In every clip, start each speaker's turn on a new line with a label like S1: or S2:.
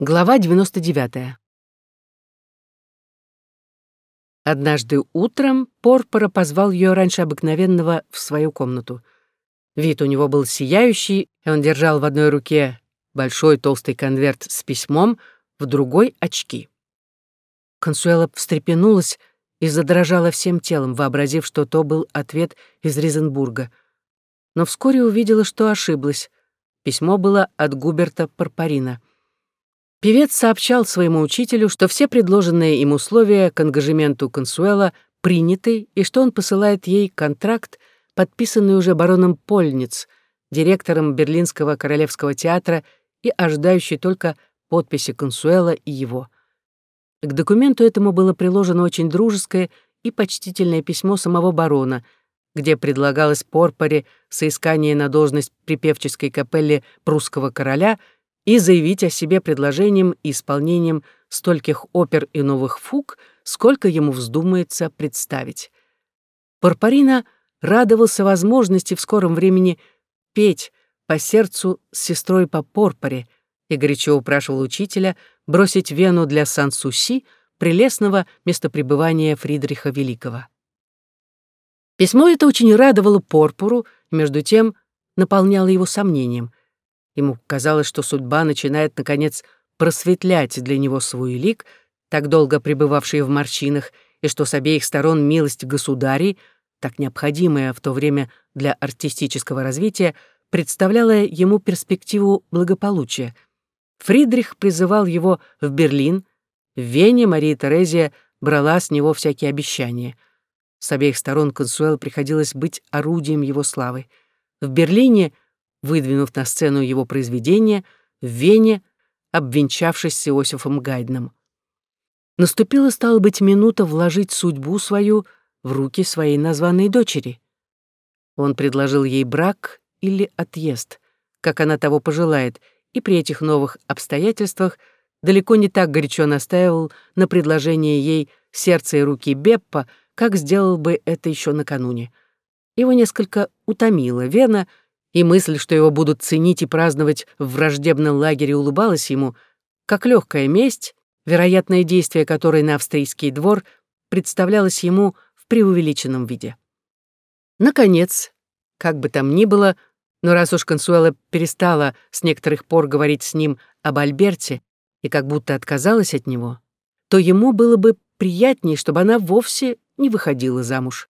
S1: Глава 99. Однажды утром Порпора позвал ее раньше обыкновенного в свою комнату. Вид у него был сияющий, и он держал в одной руке большой толстый конверт с письмом, в другой — очки. Консуэла встрепенулась и задрожала всем телом, вообразив, что то был ответ из Ризенбурга. Но вскоре увидела, что ошиблась. Письмо было от Губерта Парпарина — Певец сообщал своему учителю, что все предложенные им условия к ангажементу Консуэла приняты и что он посылает ей контракт, подписанный уже бароном Польниц, директором Берлинского королевского театра и ожидающий только подписи Консуэла и его. К документу этому было приложено очень дружеское и почтительное письмо самого барона, где предлагалось Порпоре соискание на должность при певческой капелле прусского короля — и заявить о себе предложением и исполнением стольких опер и новых фуг, сколько ему вздумается представить. Парпарина радовался возможности в скором времени петь по сердцу с сестрой по Порпоре и горячо упрашивал учителя бросить Вену для Сан-Суси, прелестного местопребывания Фридриха Великого. Письмо это очень радовало Порпору, между тем наполняло его сомнением. Ему казалось, что судьба начинает, наконец, просветлять для него свой лик, так долго пребывавший в морщинах, и что с обеих сторон милость государей, так необходимая в то время для артистического развития, представляла ему перспективу благополучия. Фридрих призывал его в Берлин, в Вене Мария Терезия брала с него всякие обещания. С обеих сторон Консуэл приходилось быть орудием его славы. В Берлине — выдвинув на сцену его произведение в Вене, обвенчавшись с Иосифом Гайдном. Наступила, стала быть, минута вложить судьбу свою в руки своей названной дочери. Он предложил ей брак или отъезд, как она того пожелает, и при этих новых обстоятельствах далеко не так горячо настаивал на предложении ей сердца и руки Беппа, как сделал бы это еще накануне. Его несколько утомила Вена — и мысль, что его будут ценить и праздновать в враждебном лагере, улыбалась ему, как легкая месть, вероятное действие которой на австрийский двор представлялось ему в преувеличенном виде. Наконец, как бы там ни было, но раз уж Консуэла перестала с некоторых пор говорить с ним об Альберте и как будто отказалась от него, то ему было бы приятнее, чтобы она вовсе не выходила замуж.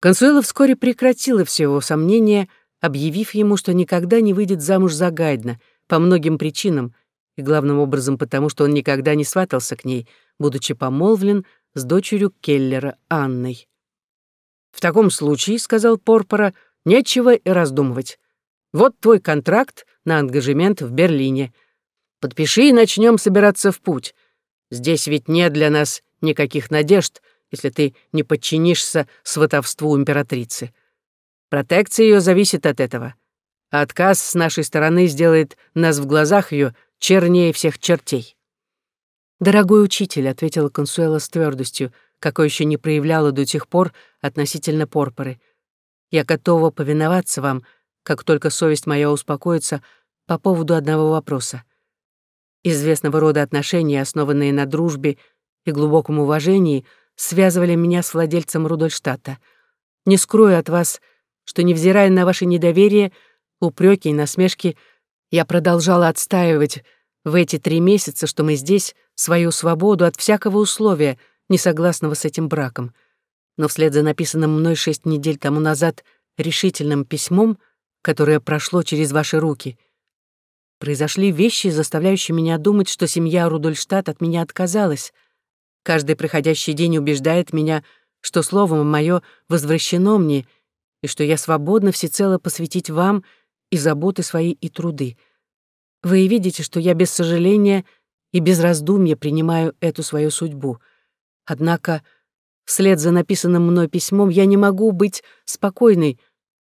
S1: Консуэла вскоре прекратила все его сомнения, объявив ему, что никогда не выйдет замуж за Гайдна, по многим причинам, и главным образом потому, что он никогда не сватался к ней, будучи помолвлен с дочерью Келлера Анной. «В таком случае, — сказал Порпора, — нечего и раздумывать. Вот твой контракт на ангажемент в Берлине. Подпиши и начнем собираться в путь. Здесь ведь нет для нас никаких надежд, если ты не подчинишься сватовству императрицы. Протекция ее зависит от этого. А отказ с нашей стороны сделает нас в глазах ее чернее всех чертей. «Дорогой учитель», — ответила Консуэла с твердостью, какой еще не проявляла до тех пор относительно порпоры, «я готова повиноваться вам, как только совесть моя успокоится по поводу одного вопроса. Известного рода отношения, основанные на дружбе и глубоком уважении — связывали меня с владельцем Рудольштата. Не скрою от вас, что, невзирая на ваше недоверие, упреки и насмешки, я продолжала отстаивать в эти три месяца, что мы здесь, свою свободу от всякого условия, не согласного с этим браком. Но вслед за написанным мной шесть недель тому назад решительным письмом, которое прошло через ваши руки, произошли вещи, заставляющие меня думать, что семья Рудольштадт от меня отказалась — Каждый проходящий день убеждает меня, что словом мое возвращено мне, и что я свободна всецело посвятить вам и заботы свои, и труды. Вы видите, что я без сожаления и без раздумья принимаю эту свою судьбу. Однако, вслед за написанным мной письмом я не могу быть спокойной,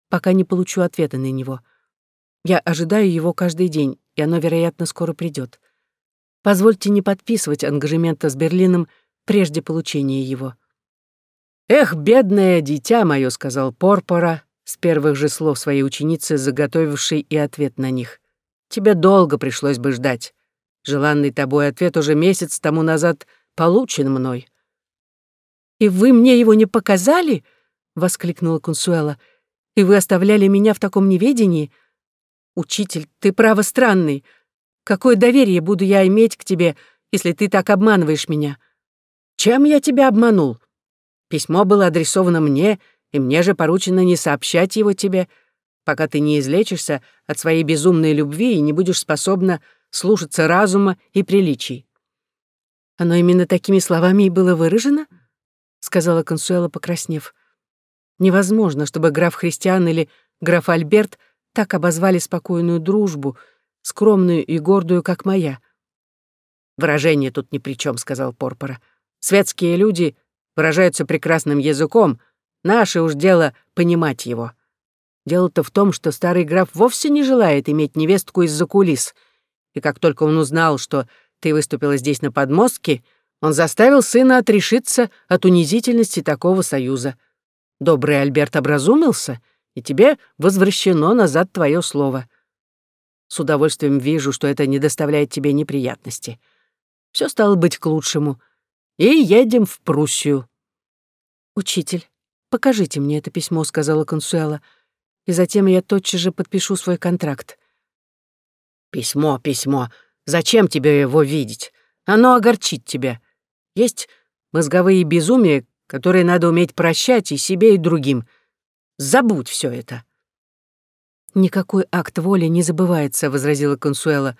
S1: пока не получу ответа на него. Я ожидаю его каждый день, и оно, вероятно, скоро придет. Позвольте не подписывать ангажемента с Берлином прежде получения его». «Эх, бедное дитя мое», — сказал Порпора, с первых же слов своей ученицы, заготовившей и ответ на них. «Тебе долго пришлось бы ждать. Желанный тобой ответ уже месяц тому назад получен мной».
S2: «И вы мне его не показали?» — воскликнула Консуэла. «И вы оставляли меня в таком неведении? Учитель, ты право странный. Какое доверие буду я иметь к тебе, если ты так обманываешь меня?»
S1: «Чем я тебя обманул? Письмо было адресовано мне, и мне же поручено не сообщать его тебе, пока ты не излечишься от своей безумной любви и не будешь способна слушаться разума и приличий».
S2: «Оно именно такими словами и было выражено?» — сказала Консуэла, покраснев. «Невозможно, чтобы граф Христиан или граф Альберт так обозвали спокойную дружбу, скромную и гордую, как моя».
S1: «Выражение тут ни при чем», — сказал Порпора. «Светские люди выражаются прекрасным языком, наше уж дело понимать его. Дело-то в том, что старый граф вовсе не желает иметь невестку из-за кулис, и как только он узнал, что ты выступила здесь на подмостке, — он заставил сына отрешиться от унизительности такого союза. Добрый Альберт образумился, и тебе возвращено назад твое слово. С удовольствием вижу, что это не доставляет тебе неприятности. Все стало быть к лучшему. И едем в Пруссию.
S2: «Учитель, покажите мне это письмо», — сказала Консуэла, «и затем я тотчас же подпишу свой контракт».
S1: «Письмо, письмо. Зачем тебе его видеть? Оно огорчит тебя. Есть мозговые безумия, которые надо уметь прощать и себе, и другим. Забудь все это.
S2: «Никакой акт воли не забывается», — возразила Консуэла.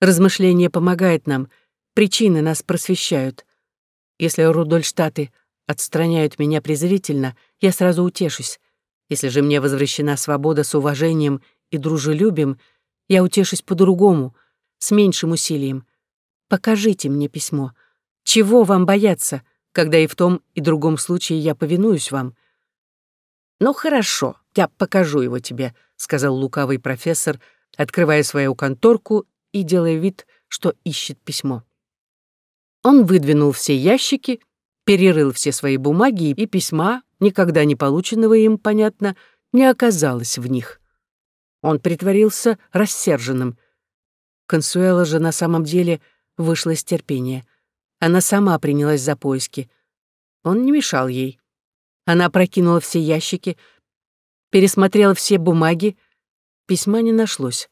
S2: «Размышление помогает нам, причины нас просвещают. Если Рудольштаты отстраняют меня презрительно, я сразу утешусь. Если же мне возвращена свобода с уважением и дружелюбием, я утешусь по-другому, с меньшим усилием. Покажите мне письмо. Чего вам бояться, когда и в том, и другом случае я повинуюсь вам?
S1: Ну хорошо, я покажу его тебе, сказал лукавый профессор, открывая свою конторку и делая вид, что ищет письмо. Он выдвинул все ящики, перерыл все свои бумаги и письма, никогда не полученного им, понятно, не оказалось в них. Он притворился рассерженным. Консуэла же на самом деле вышла из терпения. Она сама принялась за поиски. Он не мешал ей. Она прокинула все ящики, пересмотрела все бумаги. Письма не нашлось.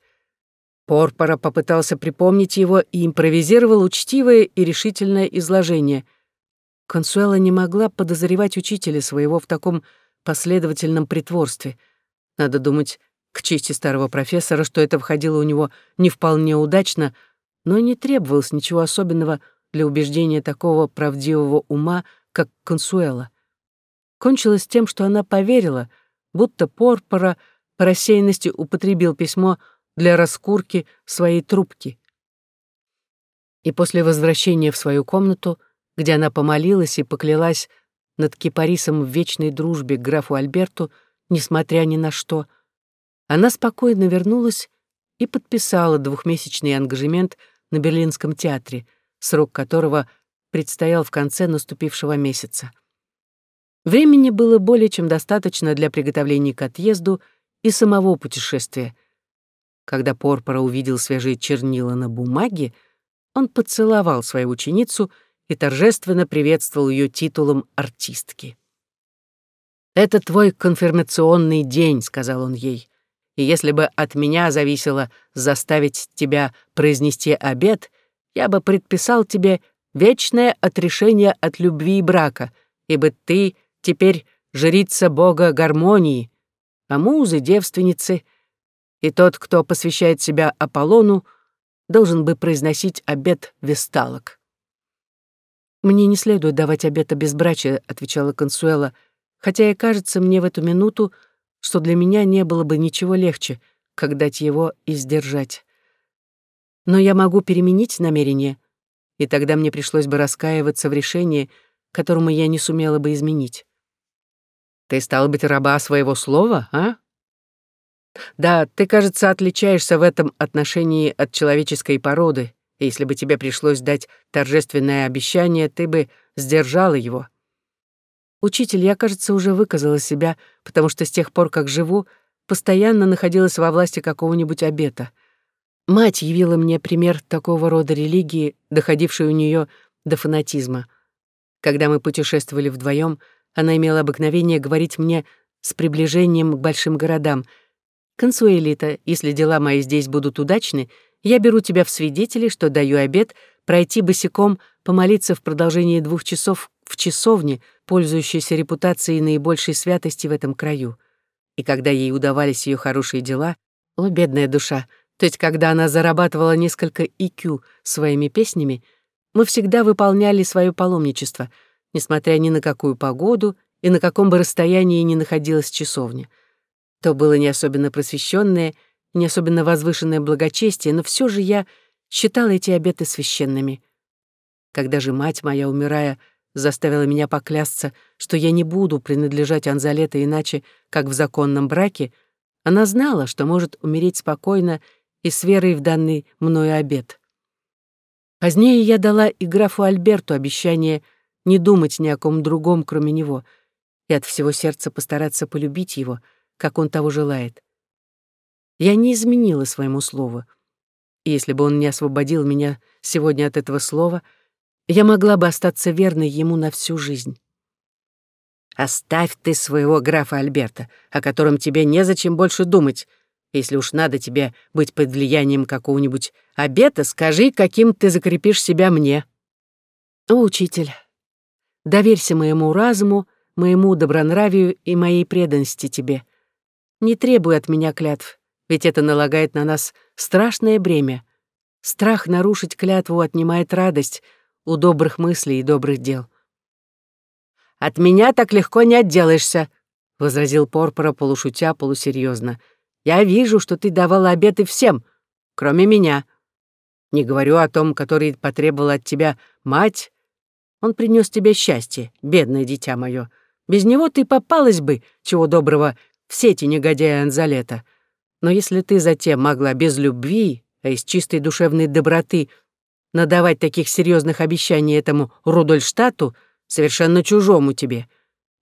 S1: Порпора попытался припомнить его и импровизировал учтивое и решительное изложение. Консуэла не могла подозревать учителя своего в таком последовательном притворстве. Надо думать, к чести старого профессора, что это входило у него не вполне удачно, но не требовалось ничего особенного для убеждения такого правдивого ума, как Консуэла. Кончилось тем, что она поверила, будто Порпора по рассеянности употребил письмо для раскурки своей трубки. И после возвращения в свою комнату, где она помолилась и поклялась над кипарисом в вечной дружбе к графу Альберту, несмотря ни на что, она спокойно вернулась и подписала двухмесячный ангажемент на Берлинском театре — срок которого предстоял в конце наступившего месяца. Времени было более чем достаточно для приготовлений к отъезду и самого путешествия. Когда Порпора увидел свежие чернила на бумаге, он поцеловал свою ученицу и торжественно приветствовал ее титулом артистки. «Это твой конфирмационный день», — сказал он ей. «И если бы от меня зависело заставить тебя произнести обед, я бы предписал тебе вечное отрешение от любви и брака, ибо ты теперь жрица бога гармонии, а музы — девственницы, и тот, кто посвящает себя Аполлону, должен бы произносить обет весталок. «Мне не следует давать обета безбрачия», — отвечала Консуэла, «хотя и кажется мне в эту минуту, что для меня не было бы ничего легче, как дать его и сдержать. Но я могу переменить намерение, и тогда мне пришлось бы раскаиваться в решении, которому я не сумела бы изменить. Ты стал быть раба своего слова, а? Да, ты, кажется, отличаешься в этом отношении от человеческой породы, и если бы тебе пришлось дать торжественное обещание, ты бы сдержала его. Учитель, я, кажется, уже выказала себя, потому что с тех пор, как живу, постоянно находилась во власти какого-нибудь обета.
S2: Мать явила мне пример такого рода религии, доходившей у нее до фанатизма. Когда мы путешествовали вдвоем, она имела обыкновение говорить мне с приближением к большим городам. «Консуэлита, если дела мои здесь будут удачны, я беру тебя в свидетели, что даю обед пройти босиком, помолиться в продолжении двух часов в часовне, пользующейся репутацией наибольшей святости в этом краю». И когда ей удавались ее хорошие дела, о, бедная душа, то есть, когда она зарабатывала несколько IQ своими песнями, мы всегда выполняли свое паломничество, несмотря ни на какую погоду и на каком бы расстоянии ни находилась часовня. То было не особенно просвещенное, не особенно возвышенное благочестие, но все же я считала эти обеты священными. Когда же мать моя, умирая, заставила меня поклясться, что я не буду принадлежать Анзалета иначе, как в законном браке, она знала, что может умереть спокойно и с верой в данный мною обед. Позднее я дала и графу Альберту обещание не думать ни о ком другом, кроме него, и от всего сердца постараться полюбить его, как он того желает. Я не изменила своему слову. Если бы он не освободил меня сегодня от этого слова, я могла бы остаться верной ему на всю жизнь. «Оставь ты своего графа Альберта, о котором тебе незачем больше думать», если уж надо тебе быть под влиянием какого-нибудь обета, скажи, каким ты закрепишь себя мне. О, учитель, доверься моему разуму, моему добронравию и моей преданности тебе. Не требуй от меня клятв, ведь это налагает на нас страшное бремя. Страх нарушить клятву отнимает радость у добрых мыслей и добрых дел. «От меня так легко не отделаешься», — возразил Порпора полушутя, полусерьезно. Я вижу, что ты давала обеты всем, кроме меня. Не говорю о том, который потребовала от тебя мать. Он принес тебе счастье, бедное дитя мое. Без него ты попалась бы, чего доброго, в сети негодяя Анзалета. Но если ты затем могла без любви, а из чистой душевной доброты надавать таких серьезных обещаний этому Рудольштату, совершенно чужому тебе,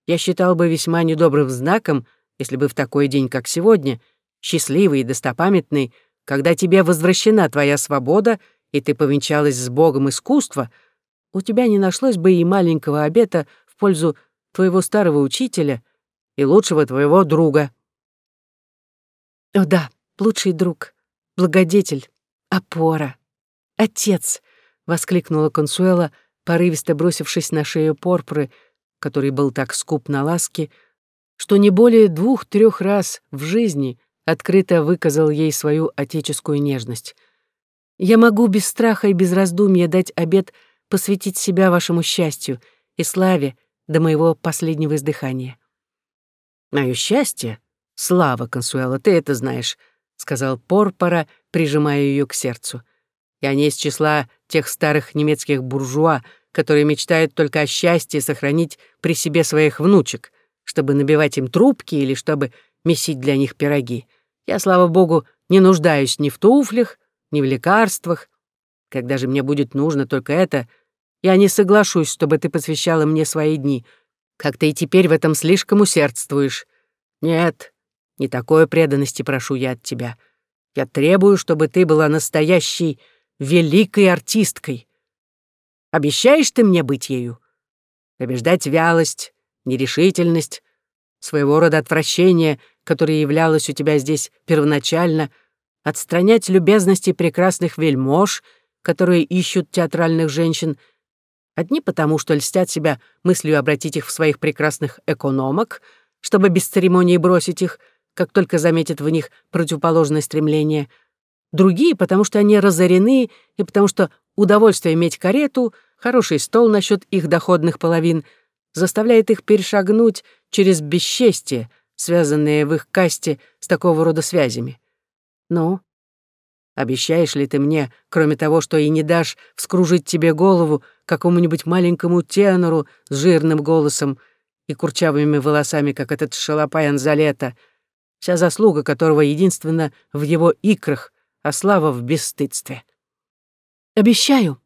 S2: я считал бы весьма недобрым знаком, если бы в такой день, как сегодня, счастливый и достопамятный, когда тебе возвращена твоя свобода, и ты повенчалась с Богом искусства, у тебя не нашлось бы и маленького обета в пользу твоего старого учителя и лучшего твоего друга. О да, лучший друг, благодетель, опора, отец, воскликнула Консуэла, порывисто бросившись на шею Порпры, который был так скуп на ласки, что не более двух-трех раз в жизни открыто выказал ей свою отеческую нежность. «Я могу без страха и без раздумья дать обет посвятить себя вашему счастью и славе до моего последнего издыхания». «Мое счастье? Слава, Консуэла, ты это знаешь», — сказал Порпора, прижимая ее к сердцу. «Я не из числа тех старых немецких буржуа, которые мечтают только о счастье сохранить при себе своих внучек, чтобы набивать им трубки или чтобы месить для них пироги. Я, слава богу, не нуждаюсь ни в туфлях, ни в лекарствах. Когда же мне будет нужно только это, я не соглашусь, чтобы ты посвящала мне свои дни, как ты и теперь в этом слишком усердствуешь. Нет, не такой преданности прошу я от тебя. Я требую, чтобы ты была настоящей великой артисткой. Обещаешь ты мне быть ею? Побеждать вялость, нерешительность, своего рода отвращение — которая являлась у тебя здесь первоначально, отстранять любезности прекрасных вельмож, которые ищут театральных женщин, одни потому, что льстят себя мыслью обратить их в своих прекрасных экономок, чтобы без церемонии бросить их, как только заметят в них противоположное стремление, другие, потому что они разорены и потому что удовольствие иметь карету, хороший стол насчет их доходных половин, заставляет их перешагнуть через бесчестие, связанные в их касте с такого рода связями. Ну, обещаешь ли ты мне, кроме того, что и не дашь вскружить тебе голову какому-нибудь маленькому тенору с жирным голосом и курчавыми волосами, как этот шалопай Анзалета, вся заслуга которого единственно в его икрах, а слава в бесстыдстве? Обещаю.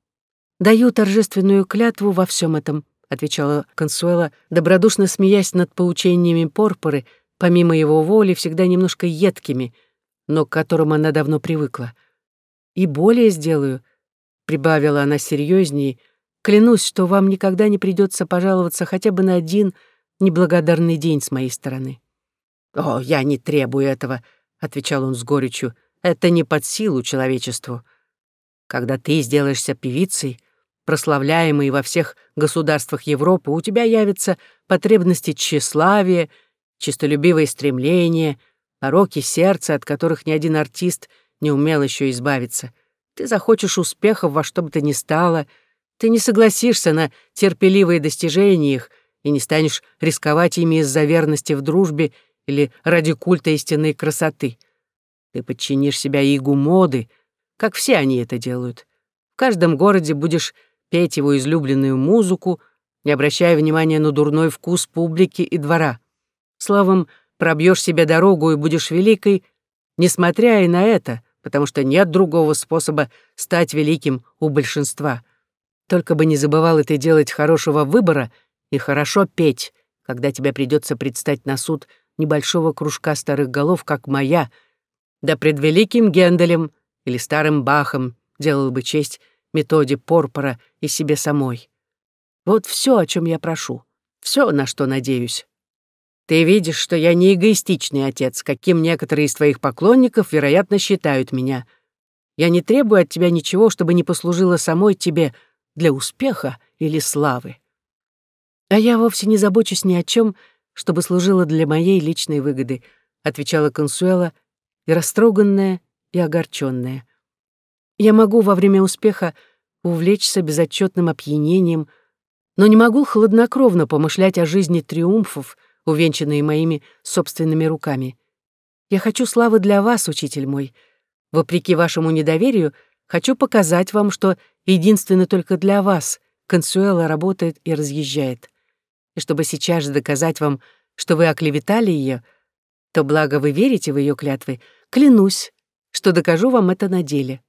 S2: Даю торжественную клятву во всем этом, отвечала Консуэла, добродушно смеясь над поучениями Порпоры, помимо его воли, всегда немножко едкими, но к которым она давно привыкла. И более сделаю, прибавила она серьезнее, клянусь, что вам никогда не придется пожаловаться хотя бы на один неблагодарный день с моей стороны.
S1: «О, я не требую этого», — отвечал он с горечью. «Это не под силу человечеству. Когда ты сделаешься певицей, прославляемой во всех государствах Европы, у тебя явятся потребности тщеславия, чистолюбивые стремления, пороки сердца, от которых ни один артист не умел еще избавиться. Ты захочешь успехов во что бы то ни стало, ты не согласишься на терпеливые достижения их и не станешь рисковать ими из-за верности в дружбе или ради культа истинной красоты. Ты подчинишь себя игу моды, как все они это делают. В каждом городе будешь петь его излюбленную музыку, не обращая внимания на дурной вкус публики и двора. Словом, пробьешь себе дорогу и будешь великой, несмотря и на это, потому что нет другого способа стать великим у большинства. Только бы не забывал это делать хорошего выбора и хорошо петь, когда тебе придется предстать на суд небольшого кружка старых голов, как моя, да пред великим Генделем или старым Бахом делал бы честь методе Порпора и себе самой. Вот все, о чем я прошу, все, на что надеюсь. Ты видишь, что я не эгоистичный отец, каким некоторые из твоих поклонников, вероятно, считают меня. Я не требую от тебя ничего, чтобы не послужило самой тебе для успеха или славы. А я вовсе не забочусь ни о чем, чтобы служило для моей личной выгоды, отвечала Консуэла, и растроганная, и огорченная. Я могу во время успеха увлечься безотчетным опьянением, но не могу хладнокровно помышлять о жизни триумфов, увенчанные моими собственными руками. Я хочу славы для вас, учитель мой. Вопреки вашему недоверию, хочу показать вам, что единственно только для вас Консуэла работает и разъезжает. И чтобы сейчас же доказать вам, что вы оклеветали ее, то благо вы верите в ее клятвы, клянусь, что докажу вам это на деле.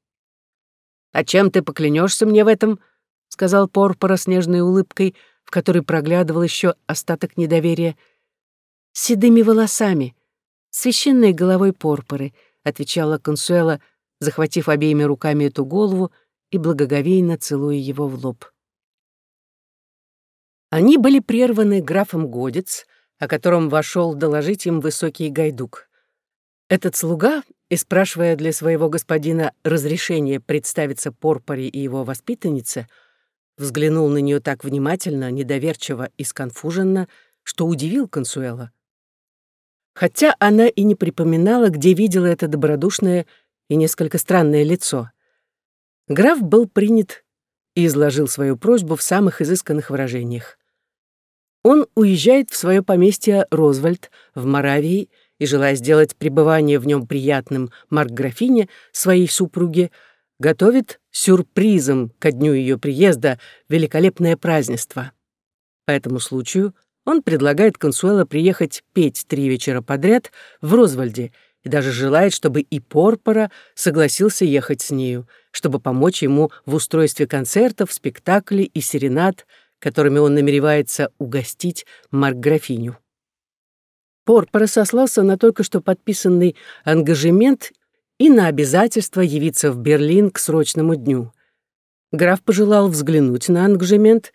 S1: «А чем ты поклянешься мне в этом?» — сказал Порпора с нежной улыбкой, в которой проглядывал еще остаток недоверия. «Седыми волосами, священной головой Порпоры», — отвечала Консуэла, захватив обеими руками эту голову и благоговейно целуя его в лоб. Они были прерваны графом Годец, о котором вошел доложить им высокий гайдук. Этот слуга, и спрашивая для своего господина разрешения представиться Порпоре и его воспитаннице, взглянул на нее так внимательно, недоверчиво и сконфуженно, что удивил Консуэла. Хотя она и не припоминала, где видела это добродушное и несколько странное лицо. Граф был принят и изложил свою просьбу в самых изысканных выражениях. Он уезжает в свое поместье Розвальд в Моравии и, желая сделать пребывание в нем приятным Марк-графине, своей супруге, готовит сюрпризом ко дню ее приезда великолепное празднество. По этому случаю он предлагает Консуэло приехать петь три вечера подряд в Розвальде и даже желает, чтобы и Порпора согласился ехать с нею, чтобы помочь ему в устройстве концертов, спектаклей и серенад, которыми он намеревается угостить Марк-графиню. Порпора сослался на только что подписанный ангажемент и на обязательство явиться в Берлин к срочному дню. Граф пожелал взглянуть на ангажемент,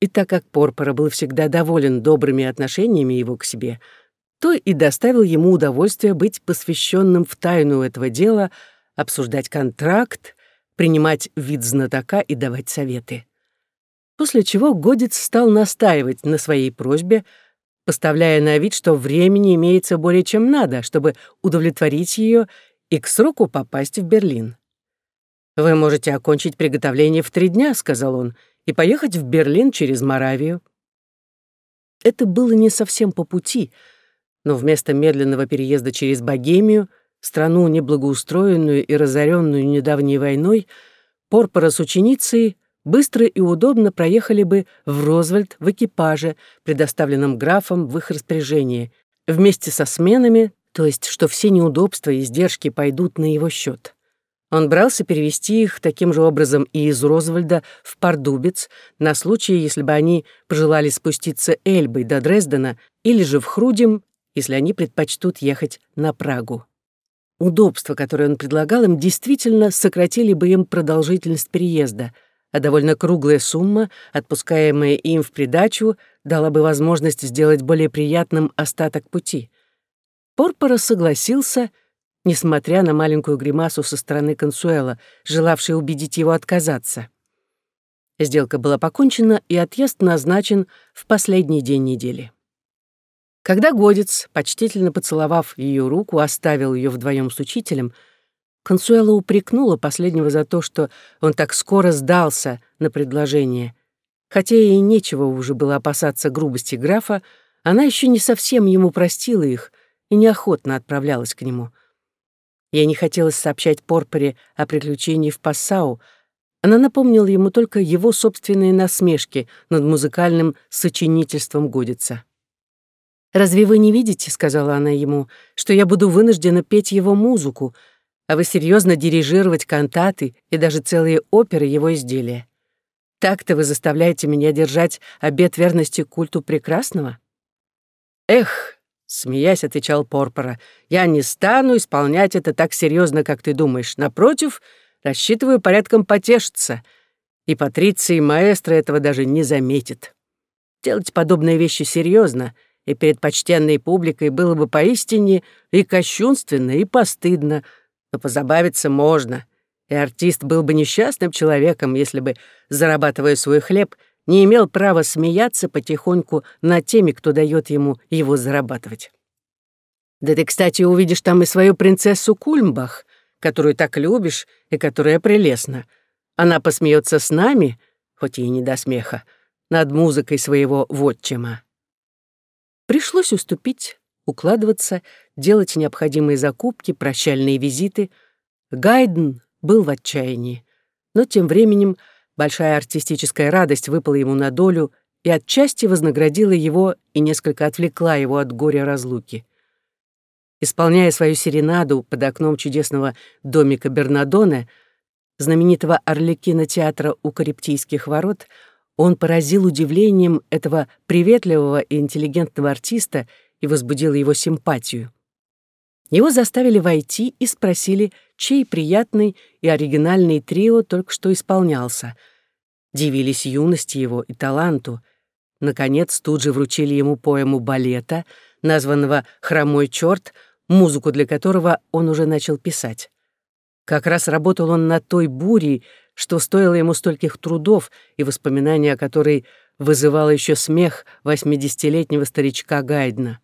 S1: и так как Порпора был всегда доволен добрыми отношениями его к себе, то и доставил ему удовольствие быть посвященным в тайну этого дела, обсуждать контракт, принимать вид знатока и давать советы. После чего Годец стал настаивать на своей просьбе — поставляя на вид, что времени имеется более чем надо, чтобы удовлетворить ее и к сроку попасть в Берлин. «Вы можете окончить приготовление в три дня», — сказал он, «и поехать в Берлин через Моравию». Это было не совсем по пути, но вместо медленного переезда через Богемию, страну неблагоустроенную и разоренную недавней войной, Порпора с ученицей быстро и удобно проехали бы в Розвальд в экипаже, предоставленном графом в их распоряжении, вместе со сменами, то есть что все неудобства и издержки пойдут на его счет. Он брался перевести их таким же образом и из Розвальда в Пардубец на случай, если бы они пожелали спуститься Эльбой до Дрездена или же в Хрудим, если они предпочтут ехать на Прагу. удобства, которые он предлагал им, действительно сократили бы им продолжительность переезда, а довольно круглая сумма, отпускаемая им в придачу, дала бы возможность сделать более приятным остаток пути. Порпора согласился, несмотря на маленькую гримасу со стороны Консуэла, желавшей убедить его отказаться. Сделка была покончена, и отъезд назначен в последний день недели. Когда Годец, почтительно поцеловав ее руку, оставил ее вдвоем с учителем, Консуэла упрекнула последнего за то, что он так скоро сдался на предложение. Хотя ей нечего уже было опасаться грубости графа, она еще не совсем ему простила их и неохотно отправлялась к нему. Ей не хотелось сообщать Порпоре о приключении в Пассау, она напомнила ему только его собственные насмешки над музыкальным сочинительством Годица. «Разве вы не видите, — сказала она ему, — что я буду вынуждена петь его музыку, а вы серьезно дирижировать кантаты и даже целые оперы его изделия? Так-то вы заставляете меня держать обет верности культу прекрасного?» «Эх!» — смеясь, отвечал Порпора, «я не стану исполнять это так серьезно, как ты думаешь. Напротив, рассчитываю порядком потешиться, и Патриция и маэстро этого даже не заметит. Делать подобные вещи серьезно — и перед почтенной публикой было бы поистине и кощунственно, и постыдно, но позабавиться можно, и артист был бы несчастным человеком, если бы, зарабатывая свой хлеб, не имел права смеяться потихоньку над теми, кто дает ему его зарабатывать. Да ты, кстати, увидишь там и свою принцессу Кульмбах, которую так любишь и которая прелестна. Она посмеется с нами, хоть и не до смеха, над музыкой своего вотчима. Пришлось уступить, укладываться, делать необходимые закупки, прощальные визиты. Гайден был в отчаянии. Но тем временем большая артистическая радость выпала ему на долю и отчасти вознаградила его и несколько отвлекла его от горя разлуки. Исполняя свою серенаду под окном чудесного домика Бернадоне, знаменитого Орликина театра у Кариптийских ворот, он поразил удивлением этого приветливого и интеллигентного артиста и возбудил его симпатию. Его заставили войти и спросили, чей приятный и оригинальный трио только что исполнялся. Дивились юности его и таланту. Наконец, тут же вручили ему поэму балета, названного «Хромой черт», музыку для которого он уже начал писать. Как раз работал он над той бурей, что стоило ему стольких трудов и воспоминания о которой вызывало еще смех восьмидесятилетнего старичка Гайдна.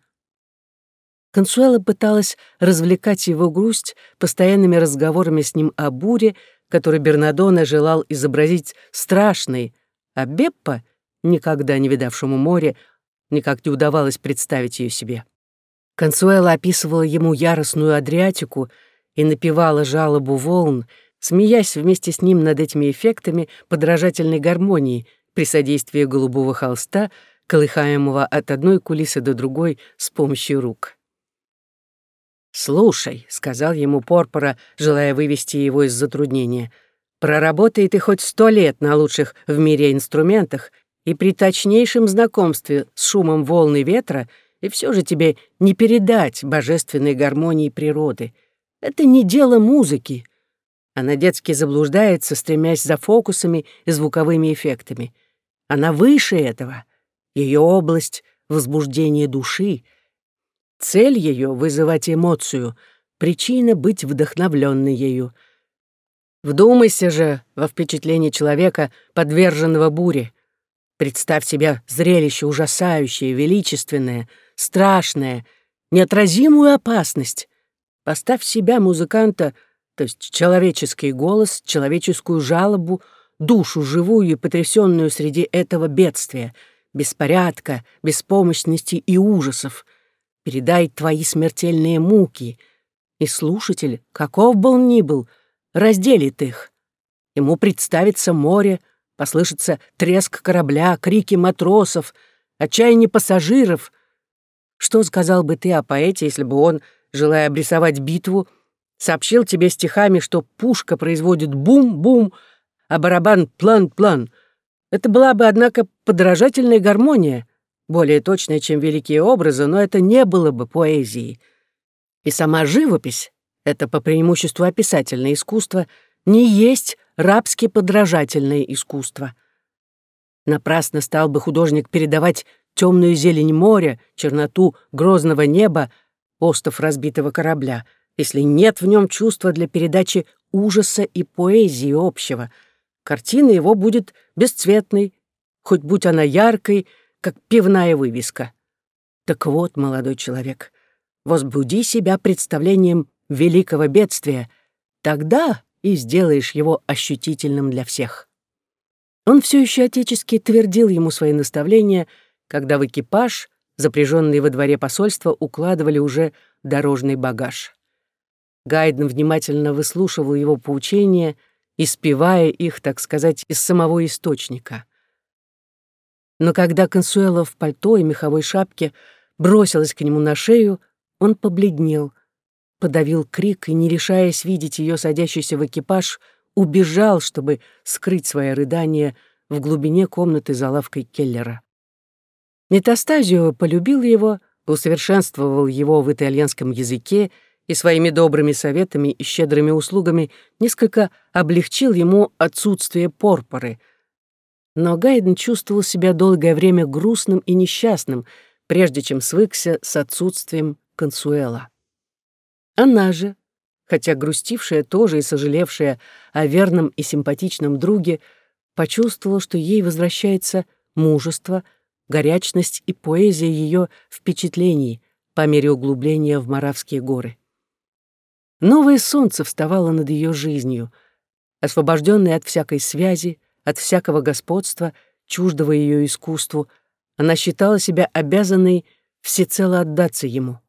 S1: Консуэла пыталась развлекать его грусть постоянными разговорами с ним о буре, который Бернадоне желал изобразить страшной, а Беппа, никогда не видавшему море, никак не удавалось представить ее себе. Консуэла описывала ему яростную Адриатику и напевала жалобу волн, смеясь вместе с ним над этими эффектами подражательной гармонии при содействии голубого холста, колыхаемого от одной кулисы до другой с помощью рук. «Слушай», — сказал ему Порпора, желая вывести его из затруднения, «проработай ты хоть сто лет на лучших в мире инструментах и при точнейшем знакомстве с шумом волны ветра, и все же тебе не передать божественной гармонии природы. Это не дело музыки, она детски заблуждается, стремясь за фокусами и звуковыми эффектами. Она выше этого. Ее область — возбуждение души. Цель ее — вызывать эмоцию, причина — быть вдохновленной ею. Вдумайся же во впечатление человека, подверженного буре. Представь себе зрелище ужасающее, величественное, страшное, неотразимую опасность. Поставь себя, музыканта, — то есть человеческий голос, человеческую жалобу, душу живую и потрясенную среди этого бедствия, беспорядка, беспомощности и ужасов. Передай твои смертельные муки, и слушатель, каков бы он ни был, разделит их. Ему представится море, послышится треск корабля, крики матросов, отчаяние пассажиров. Что сказал бы ты о поэте, если бы он, желая обрисовать битву, сообщил тебе стихами, что пушка производит бум-бум, а барабан план-план. Это была бы, однако, подражательная гармония, более точная, чем великие образы, но это не было бы поэзией. И сама живопись, Это по преимуществу описательное искусство не есть рабски-подражательное искусство. Напрасно стал бы художник передавать темную зелень моря, черноту грозного неба, остов разбитого корабля, если нет в нем чувства для передачи ужаса и поэзии общего. Картина его будет бесцветной, хоть будь она яркой, как пивная вывеска. Так вот, молодой человек, возбуди себя представлением великого бедствия, тогда и сделаешь его ощутительным для всех. Он все еще отечески твердил ему свои наставления, когда в экипаж, запряженный во дворе посольства, укладывали уже дорожный багаж. Гайден внимательно выслушивал его поучения, испевая их, так сказать, из самого источника. Но когда Консуэла в пальто и меховой шапке бросилась к нему на шею, он побледнел, подавил крик и, не решаясь видеть ее садящейся в экипаж, убежал, чтобы скрыть свои рыдания в глубине комнаты за лавкой Келлера. Метастазио полюбил его, усовершенствовал его в итальянском языке и своими добрыми советами и щедрыми услугами несколько облегчил ему отсутствие порпоры. Но Гайден чувствовал себя долгое время грустным и несчастным, прежде чем свыкся с отсутствием Консуэла. Она же, хотя грустившая тоже и сожалевшая о верном и симпатичном друге, почувствовала, что ей возвращается мужество, горячность и поэзия ее впечатлений по мере углубления в Моравские горы. Новое солнце вставало над ее жизнью, освобожденная от всякой связи, от всякого господства, чуждого ее искусству, она считала себя обязанной всецело отдаться ему.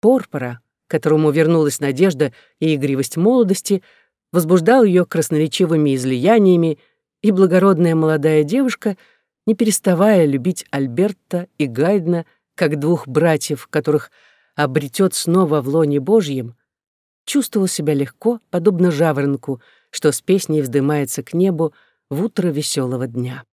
S1: Порпора, которому вернулась надежда и игривость молодости, возбуждал ее красноречивыми излияниями, и благородная молодая девушка, не переставая любить Альберта и Гайдна как двух братьев, которых обретет снова в лоне Божьем, чувствовал себя легко, подобно жаворонку, что с песней вздымается к небу в утро веселого дня.